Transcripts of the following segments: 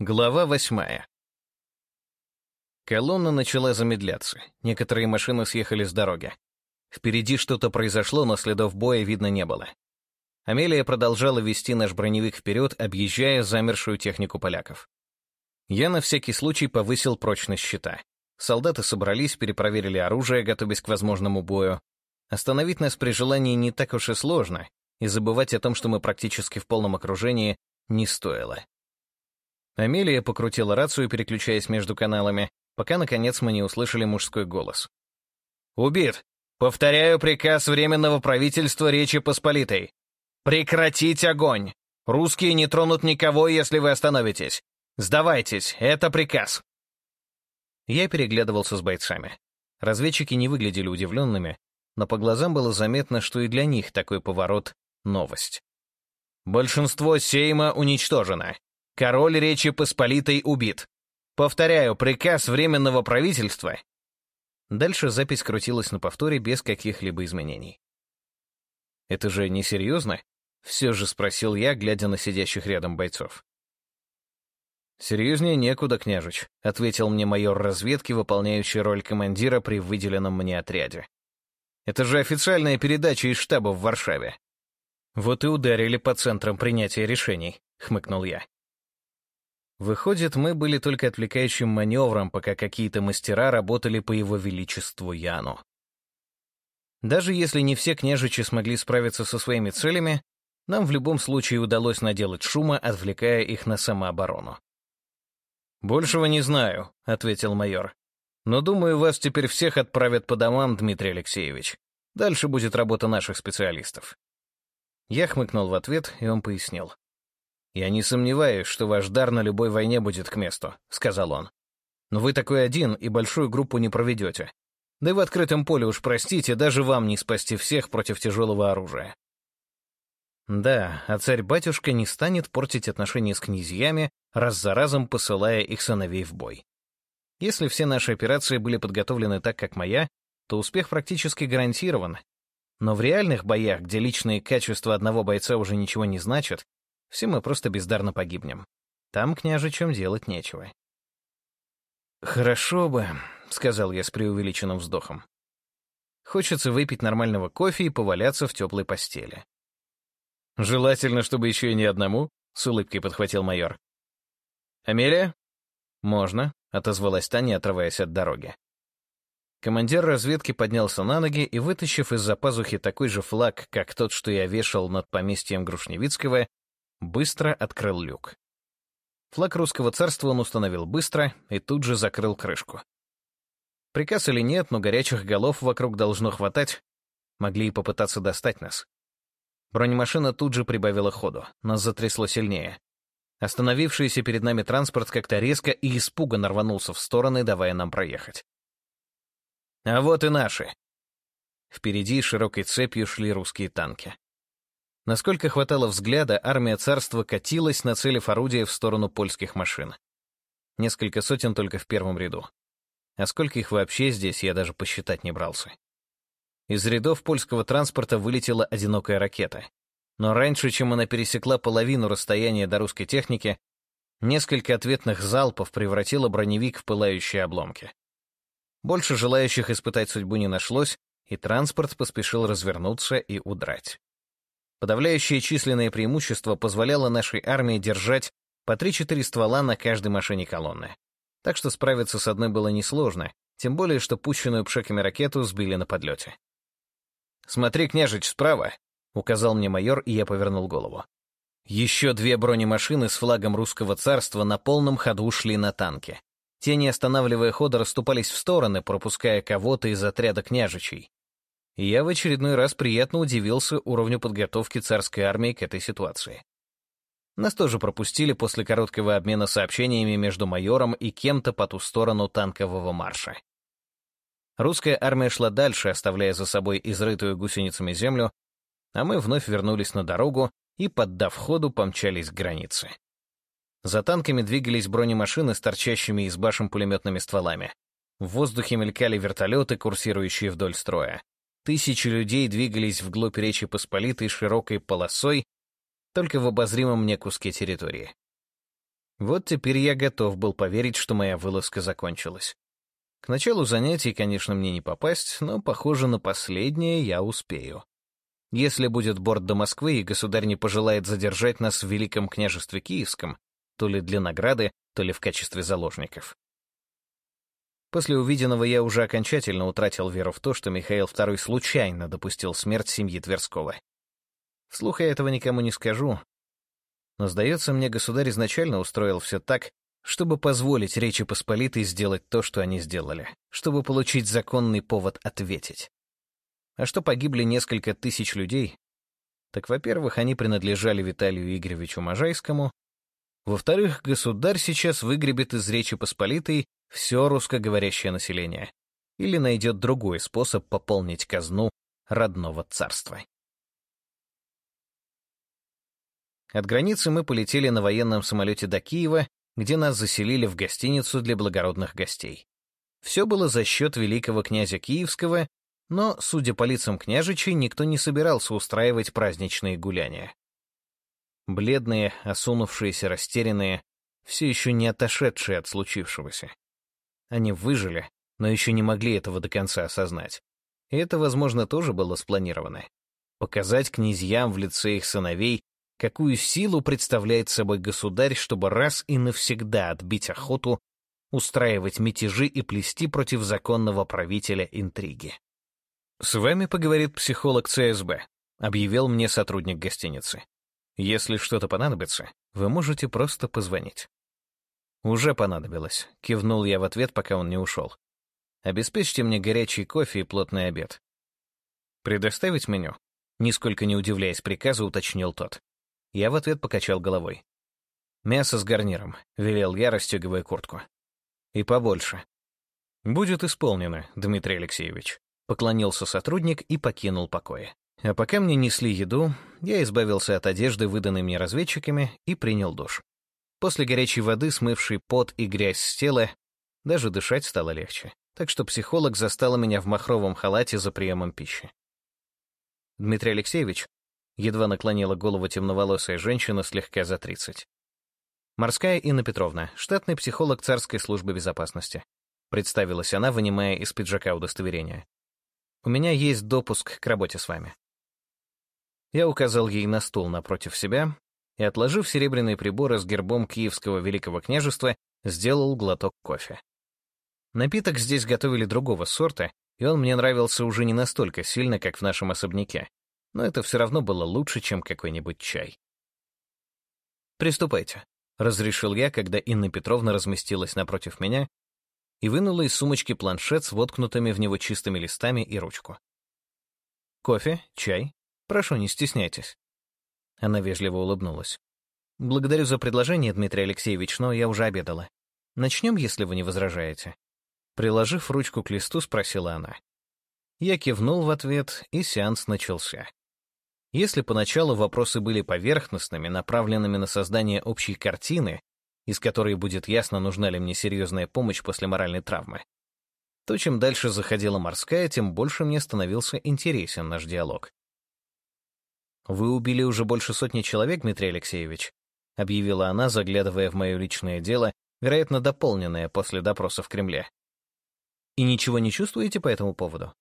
Глава восьмая. Колонна начала замедляться. Некоторые машины съехали с дороги. Впереди что-то произошло, но следов боя видно не было. Амелия продолжала вести наш броневик вперед, объезжая замершую технику поляков. Я на всякий случай повысил прочность щита. Солдаты собрались, перепроверили оружие, готовясь к возможному бою. Остановить нас при желании не так уж и сложно, и забывать о том, что мы практически в полном окружении, не стоило. Амелия покрутила рацию, переключаясь между каналами, пока, наконец, мы не услышали мужской голос. «Убит! Повторяю приказ Временного правительства Речи Посполитой. Прекратить огонь! Русские не тронут никого, если вы остановитесь. Сдавайтесь, это приказ!» Я переглядывался с бойцами. Разведчики не выглядели удивленными, но по глазам было заметно, что и для них такой поворот — новость. «Большинство Сейма уничтожено. Король Речи Посполитой убит. Повторяю, приказ Временного правительства Дальше запись крутилась на повторе без каких-либо изменений. «Это же несерьезно?» — все же спросил я, глядя на сидящих рядом бойцов. «Серьезнее некуда, княжич», — ответил мне майор разведки, выполняющий роль командира при выделенном мне отряде. «Это же официальная передача из штаба в Варшаве». «Вот и ударили по центрам принятия решений», — хмыкнул я. Выходит, мы были только отвлекающим маневром, пока какие-то мастера работали по его величеству Яну. Даже если не все княжичи смогли справиться со своими целями, нам в любом случае удалось наделать шума, отвлекая их на самооборону. «Большего не знаю», — ответил майор. «Но думаю, вас теперь всех отправят по домам, Дмитрий Алексеевич. Дальше будет работа наших специалистов». Я хмыкнул в ответ, и он пояснил. «Я не сомневаюсь, что ваш дар на любой войне будет к месту», — сказал он. «Но вы такой один и большую группу не проведете. Да и в открытом поле уж простите, даже вам не спасти всех против тяжелого оружия». Да, а царь-батюшка не станет портить отношения с князьями, раз за разом посылая их сыновей в бой. Если все наши операции были подготовлены так, как моя, то успех практически гарантирован. Но в реальных боях, где личные качества одного бойца уже ничего не значат, все мы просто бездарно погибнем. Там княжичам делать нечего. «Хорошо бы», — сказал я с преувеличенным вздохом. Хочется выпить нормального кофе и поваляться в теплой постели. «Желательно, чтобы еще и не одному», — с улыбкой подхватил майор. «Амелия?» «Можно», — отозвалась Таня, отрываясь от дороги. Командир разведки поднялся на ноги и, вытащив из-за пазухи такой же флаг, как тот, что я вешал над поместьем Грушневицкого, быстро открыл люк. Флаг русского царства он установил быстро и тут же закрыл крышку. Приказ или нет, но горячих голов вокруг должно хватать. Могли и попытаться достать нас. Бронемашина тут же прибавила ходу, нас затрясло сильнее. Остановившийся перед нами транспорт как-то резко и испуганно рванулся в стороны, давая нам проехать. А вот и наши. Впереди широкой цепью шли русские танки. Насколько хватало взгляда, армия царства катилась, нацелив орудие в сторону польских машин. Несколько сотен только в первом ряду. А сколько их вообще здесь, я даже посчитать не брался. Из рядов польского транспорта вылетела одинокая ракета. Но раньше, чем она пересекла половину расстояния до русской техники, несколько ответных залпов превратило броневик в пылающие обломки. Больше желающих испытать судьбу не нашлось, и транспорт поспешил развернуться и удрать. Подавляющее численное преимущество позволяло нашей армии держать по 3-4 ствола на каждой машине колонны. Так что справиться с одной было несложно, тем более, что пущенную пшеками ракету сбили на подлете. «Смотри, княжич, справа!» — указал мне майор, и я повернул голову. Еще две бронемашины с флагом русского царства на полном ходу шли на танке. Те, не останавливая хода, расступались в стороны, пропуская кого-то из отряда княжичей и я в очередной раз приятно удивился уровню подготовки царской армии к этой ситуации. Нас тоже пропустили после короткого обмена сообщениями между майором и кем-то по ту сторону танкового марша. Русская армия шла дальше, оставляя за собой изрытую гусеницами землю, а мы вновь вернулись на дорогу и, поддав ходу, помчались к границе. За танками двигались бронемашины с торчащими из башен пулеметными стволами. В воздухе мелькали вертолеты, курсирующие вдоль строя. Тысячи людей двигались вглубь Речи Посполитой широкой полосой, только в обозримом мне куске территории. Вот теперь я готов был поверить, что моя вылазка закончилась. К началу занятий, конечно, мне не попасть, но, похоже, на последнее я успею. Если будет борт до Москвы, и государь не пожелает задержать нас в Великом княжестве Киевском, то ли для награды, то ли в качестве заложников. После увиденного я уже окончательно утратил веру в то, что Михаил II случайно допустил смерть семьи Тверского. Вслух я этого никому не скажу, но, сдается мне, государь изначально устроил все так, чтобы позволить Речи Посполитой сделать то, что они сделали, чтобы получить законный повод ответить. А что погибли несколько тысяч людей, так, во-первых, они принадлежали Виталию Игоревичу Можайскому, во-вторых, государь сейчас выгребет из Речи Посполитой все русскоговорящее население или найдет другой способ пополнить казну родного царства. От границы мы полетели на военном самолете до Киева, где нас заселили в гостиницу для благородных гостей. Все было за счет великого князя Киевского, но, судя по лицам княжичей, никто не собирался устраивать праздничные гуляния. Бледные, осунувшиеся, растерянные, все еще не отошедшие от случившегося. Они выжили, но еще не могли этого до конца осознать. И это, возможно, тоже было спланировано. Показать князьям в лице их сыновей, какую силу представляет собой государь, чтобы раз и навсегда отбить охоту, устраивать мятежи и плести против законного правителя интриги. «С вами поговорит психолог ЦСБ», — объявил мне сотрудник гостиницы. «Если что-то понадобится, вы можете просто позвонить». «Уже понадобилось», — кивнул я в ответ, пока он не ушел. «Обеспечьте мне горячий кофе и плотный обед». «Предоставить меню?» Нисколько не удивляясь приказу, уточнил тот. Я в ответ покачал головой. «Мясо с гарниром», — велел я, расстегивая куртку. «И побольше». «Будет исполнено, Дмитрий Алексеевич», — поклонился сотрудник и покинул покои. А пока мне несли еду, я избавился от одежды, выданной мне разведчиками, и принял душ. После горячей воды, смывшей пот и грязь с тела, даже дышать стало легче. Так что психолог застала меня в махровом халате за приемом пищи. Дмитрий Алексеевич едва наклонила голову темноволосая женщина слегка за тридцать. Морская Инна Петровна, штатный психолог царской службы безопасности. Представилась она, вынимая из пиджака удостоверение. «У меня есть допуск к работе с вами». Я указал ей на стул напротив себя и, отложив серебряные приборы с гербом Киевского Великого княжества, сделал глоток кофе. Напиток здесь готовили другого сорта, и он мне нравился уже не настолько сильно, как в нашем особняке но это все равно было лучше, чем какой-нибудь чай. «Приступайте», — разрешил я, когда Инна Петровна разместилась напротив меня и вынула из сумочки планшет с воткнутыми в него чистыми листами и ручку. «Кофе? Чай? Прошу, не стесняйтесь». Она вежливо улыбнулась. «Благодарю за предложение, Дмитрий Алексеевич, но я уже обедала. Начнем, если вы не возражаете». Приложив ручку к листу, спросила она. Я кивнул в ответ, и сеанс начался. Если поначалу вопросы были поверхностными, направленными на создание общей картины, из которой будет ясно, нужна ли мне серьезная помощь после моральной травмы, то чем дальше заходила морская, тем больше мне становился интересен наш диалог. «Вы убили уже больше сотни человек, Дмитрий Алексеевич», объявила она, заглядывая в мое личное дело, вероятно, дополненное после допроса в Кремле. «И ничего не чувствуете по этому поводу?»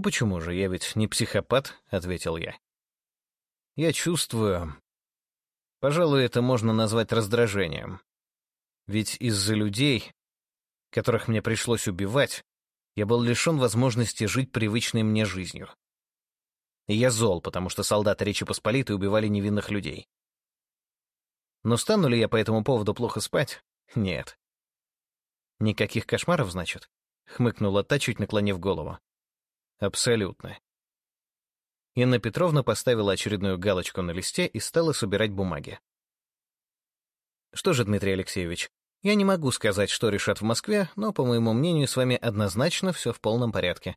«Почему же, я ведь не психопат», — ответил я. Я чувствую... Пожалуй, это можно назвать раздражением. Ведь из-за людей, которых мне пришлось убивать, я был лишен возможности жить привычной мне жизнью. И я зол, потому что солдаты Речи Посполитой убивали невинных людей. Но стану ли я по этому поводу плохо спать? Нет. Никаких кошмаров, значит? Хмыкнула та, чуть наклонив голову. Абсолютно. Инна Петровна поставила очередную галочку на листе и стала собирать бумаги. Что же, Дмитрий Алексеевич, я не могу сказать, что решат в Москве, но, по моему мнению, с вами однозначно все в полном порядке.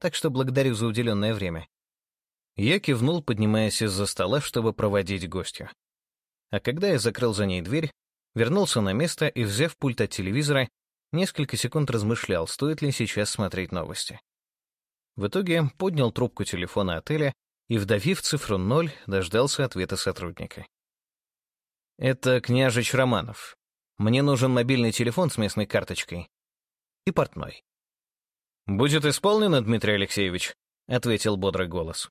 Так что благодарю за уделенное время. Я кивнул, поднимаясь из-за стола, чтобы проводить гостя. А когда я закрыл за ней дверь, вернулся на место и, взяв пульт от телевизора, несколько секунд размышлял, стоит ли сейчас смотреть новости. В итоге поднял трубку телефона отеля и, вдавив цифру 0, дождался ответа сотрудника. «Это княжич Романов. Мне нужен мобильный телефон с местной карточкой. И портной. «Будет исполнено, Дмитрий Алексеевич», — ответил бодрый голос.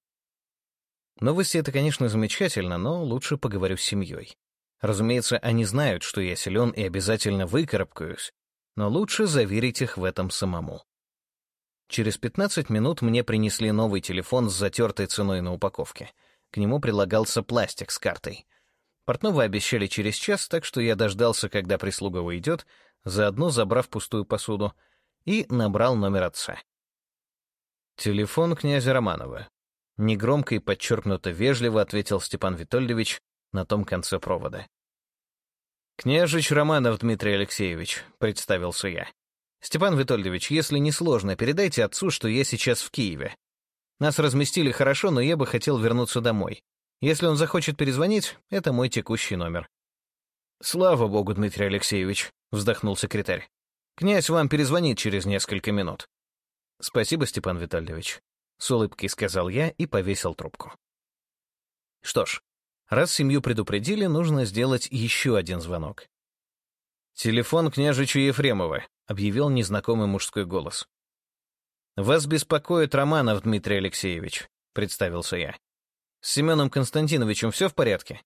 Новости — это, конечно, замечательно, но лучше поговорю с семьей. Разумеется, они знают, что я силен и обязательно выкарабкаюсь, но лучше заверить их в этом самому. Через 15 минут мне принесли новый телефон с затертой ценой на упаковке. К нему прилагался пластик с картой. Портного обещали через час, так что я дождался, когда прислуга уйдет, заодно забрав пустую посуду, и набрал номер отца. «Телефон князя Романова», — негромко и подчеркнуто вежливо ответил Степан Витольдович на том конце провода. «Княжич Романов Дмитрий Алексеевич», — представился я. «Степан Витольдович, если не сложно, передайте отцу, что я сейчас в Киеве. Нас разместили хорошо, но я бы хотел вернуться домой. Если он захочет перезвонить, это мой текущий номер». «Слава богу, Дмитрий Алексеевич», — вздохнул секретарь. «Князь вам перезвонит через несколько минут». «Спасибо, Степан Витальевич», — с улыбкой сказал я и повесил трубку. Что ж, раз семью предупредили, нужно сделать еще один звонок. «Телефон княжича Ефремова», — объявил незнакомый мужской голос. «Вас беспокоит Романов Дмитрий Алексеевич», — представился я. «С Семеном Константиновичем все в порядке?»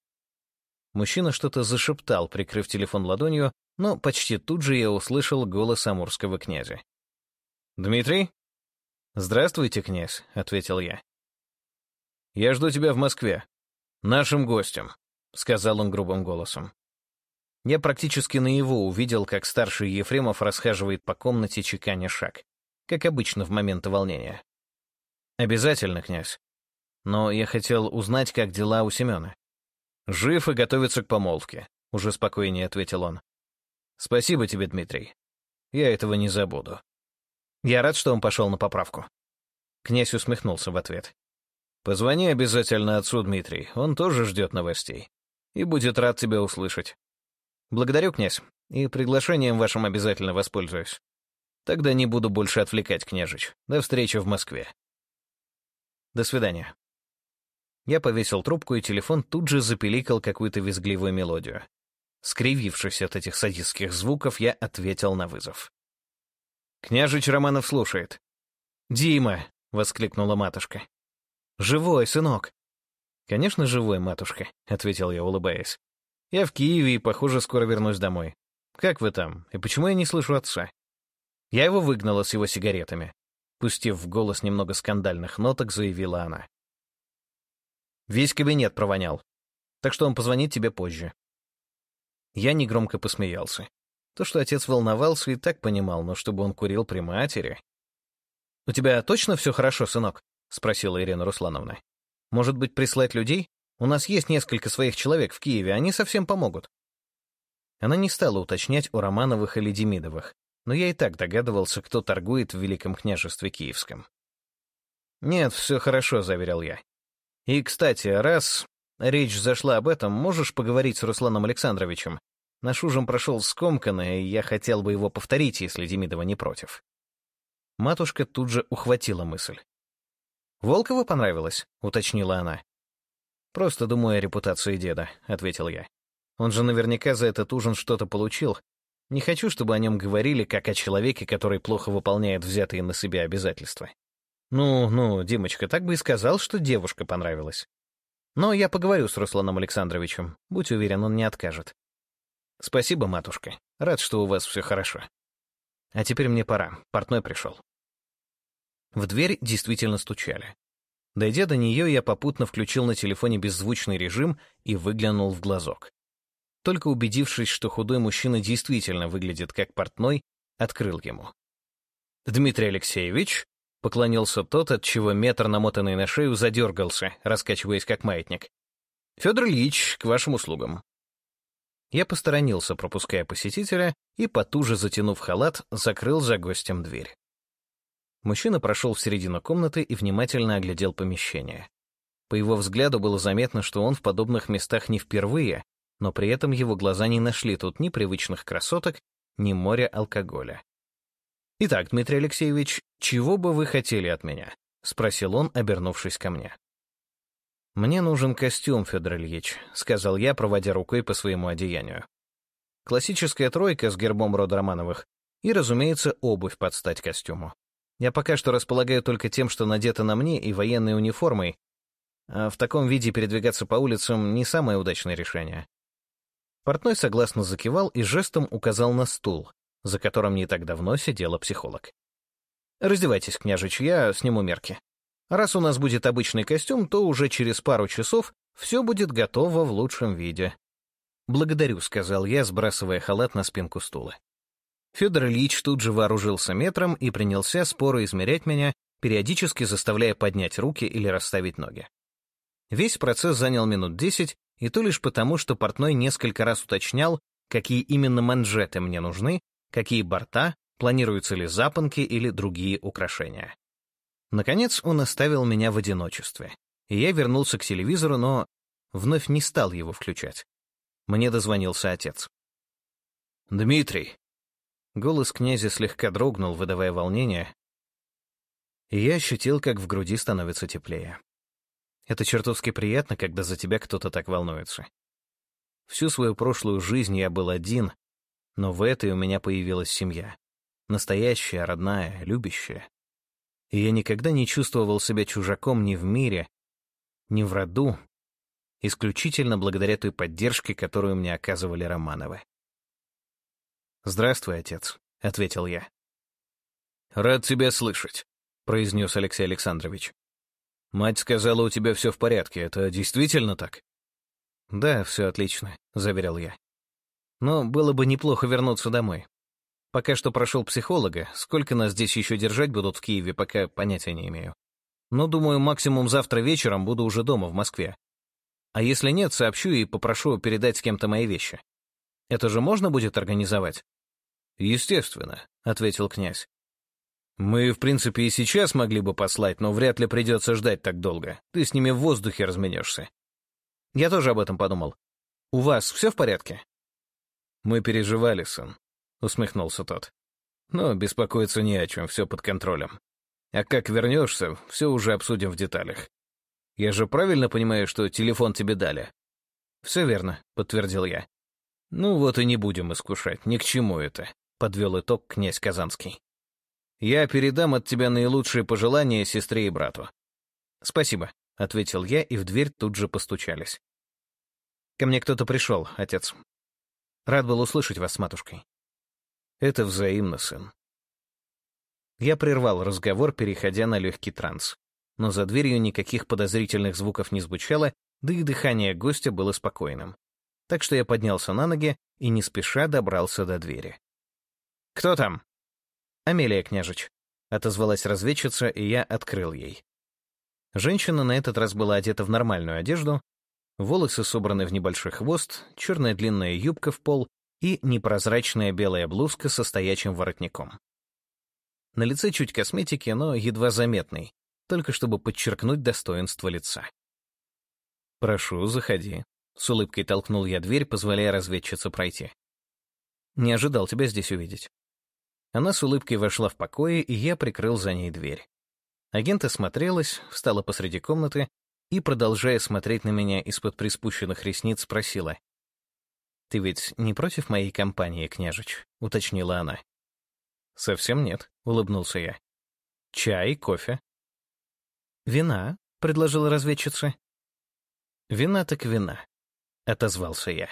Мужчина что-то зашептал, прикрыв телефон ладонью, но почти тут же я услышал голос амурского князя. «Дмитрий?» «Здравствуйте, князь», — ответил я. «Я жду тебя в Москве. Нашим гостем», — сказал он грубым голосом. Я практически наяву увидел, как старший Ефремов расхаживает по комнате, чеканя шаг, как обычно в моменты волнения. «Обязательно, князь. Но я хотел узнать, как дела у Семена». «Жив и готовится к помолвке», — уже спокойнее ответил он. «Спасибо тебе, Дмитрий. Я этого не забуду». Я рад, что он пошел на поправку. Князь усмехнулся в ответ. «Позвони обязательно отцу, Дмитрий, он тоже ждет новостей. И будет рад тебя услышать. Благодарю, князь, и приглашением вашим обязательно воспользуюсь. Тогда не буду больше отвлекать, княжич. До встречи в Москве. До свидания. Я повесил трубку, и телефон тут же запеликал какую-то визгливую мелодию. Скривившись от этих садистских звуков, я ответил на вызов. Княжич Романов слушает. «Дима!» — воскликнула матушка. «Живой, сынок!» «Конечно, живой, матушка», — ответил я, улыбаясь. «Я в Киеве и, похоже, скоро вернусь домой. Как вы там? И почему я не слышу отца?» Я его выгнала с его сигаретами. Пустив в голос немного скандальных ноток, заявила она. «Весь кабинет провонял. Так что он позвонит тебе позже». Я негромко посмеялся. То, что отец волновался, и так понимал, но чтобы он курил при матери... «У тебя точно все хорошо, сынок?» — спросила Ирина Руслановна. «Может быть, прислать людей? У нас есть несколько своих человек в Киеве, они совсем помогут». Она не стала уточнять о Романовых или Демидовых, но я и так догадывался, кто торгует в Великом княжестве Киевском. «Нет, все хорошо», — заверял я. «И, кстати, раз речь зашла об этом, можешь поговорить с Русланом Александровичем? Наш ужин прошел скомканно, и я хотел бы его повторить, если Демидова не против. Матушка тут же ухватила мысль. «Волкову понравилось?» — уточнила она. «Просто думаю о репутации деда», — ответил я. «Он же наверняка за этот ужин что-то получил. Не хочу, чтобы о нем говорили, как о человеке, который плохо выполняет взятые на себя обязательства». «Ну, ну, Димочка, так бы и сказал, что девушка понравилась. Но я поговорю с Русланом Александровичем. Будь уверен, он не откажет. «Спасибо, матушка. Рад, что у вас все хорошо. А теперь мне пора. Портной пришел». В дверь действительно стучали. Дойдя до нее, я попутно включил на телефоне беззвучный режим и выглянул в глазок. Только убедившись, что худой мужчина действительно выглядит как портной, открыл ему. «Дмитрий Алексеевич?» — поклонился тот, от чего метр, намотанный на шею, задергался, раскачиваясь как маятник. «Федор Ильич, к вашим услугам». Я посторонился, пропуская посетителя, и, потуже затянув халат, закрыл за гостем дверь. Мужчина прошел в середину комнаты и внимательно оглядел помещение. По его взгляду было заметно, что он в подобных местах не впервые, но при этом его глаза не нашли тут ни привычных красоток, ни моря алкоголя. «Итак, Дмитрий Алексеевич, чего бы вы хотели от меня?» — спросил он, обернувшись ко мне. «Мне нужен костюм, Федор Ильич», — сказал я, проводя рукой по своему одеянию. классическая тройка с гербом рода Романовых и, разумеется, обувь под стать костюму. Я пока что располагаю только тем, что надето на мне, и военной униформой, а в таком виде передвигаться по улицам не самое удачное решение. Портной согласно закивал и жестом указал на стул, за которым не так давно сидела психолог. «Раздевайтесь, княжич, я сниму мерки. Раз у нас будет обычный костюм, то уже через пару часов все будет готово в лучшем виде». «Благодарю», — сказал я, сбрасывая халат на спинку стула. Федор Ильич тут же вооружился метром и принялся споро измерять меня, периодически заставляя поднять руки или расставить ноги. Весь процесс занял минут десять, и то лишь потому, что портной несколько раз уточнял, какие именно манжеты мне нужны, какие борта, планируются ли запонки или другие украшения. Наконец он оставил меня в одиночестве, и я вернулся к телевизору, но вновь не стал его включать. Мне дозвонился отец. «Дмитрий!» Голос князя слегка дрогнул, выдавая волнение, и я ощутил, как в груди становится теплее. Это чертовски приятно, когда за тебя кто-то так волнуется. Всю свою прошлую жизнь я был один, но в этой у меня появилась семья. Настоящая, родная, любящая. И я никогда не чувствовал себя чужаком ни в мире, ни в роду, исключительно благодаря той поддержке, которую мне оказывали Романовы. «Здравствуй, отец», — ответил я. «Рад тебя слышать», — произнес Алексей Александрович. «Мать сказала, у тебя все в порядке. Это действительно так?» «Да, все отлично», — заверял я. «Но было бы неплохо вернуться домой. Пока что прошел психолога. Сколько нас здесь еще держать будут в Киеве, пока понятия не имею. Но, думаю, максимум завтра вечером буду уже дома, в Москве. А если нет, сообщу и попрошу передать с кем-то мои вещи. Это же можно будет организовать?» «Естественно», — ответил князь. «Мы, в принципе, и сейчас могли бы послать, но вряд ли придется ждать так долго. Ты с ними в воздухе разменешься». «Я тоже об этом подумал. У вас все в порядке?» «Мы переживали, сын. — усмехнулся тот. «Но беспокоиться не о чем, все под контролем. А как вернешься, все уже обсудим в деталях. Я же правильно понимаю, что телефон тебе дали?» «Все верно», — подтвердил я. «Ну вот и не будем искушать, ни к чему это», — подвел итог князь Казанский. «Я передам от тебя наилучшие пожелания сестре и брату». «Спасибо», — ответил я, и в дверь тут же постучались. «Ко мне кто-то пришел, отец. Рад был услышать вас с матушкой». Это взаимно, сын. Я прервал разговор, переходя на легкий транс. Но за дверью никаких подозрительных звуков не звучало, да и дыхание гостя было спокойным. Так что я поднялся на ноги и не спеша добрался до двери. «Кто там?» «Амелия, княжич», — отозвалась разведчица, и я открыл ей. Женщина на этот раз была одета в нормальную одежду, волосы собраны в небольшой хвост, черная длинная юбка в пол и непрозрачная белая блузка со стоячим воротником. На лице чуть косметики, но едва заметный, только чтобы подчеркнуть достоинство лица. «Прошу, заходи», — с улыбкой толкнул я дверь, позволяя разведчице пройти. «Не ожидал тебя здесь увидеть». Она с улыбкой вошла в покое, и я прикрыл за ней дверь. Агент осмотрелась, встала посреди комнаты и, продолжая смотреть на меня из-под приспущенных ресниц, спросила. «Ты ведь не против моей компании, княжич?» — уточнила она. «Совсем нет», — улыбнулся я. «Чай, кофе?» «Вина?» — предложила разведчица. «Вина так вина», — отозвался я.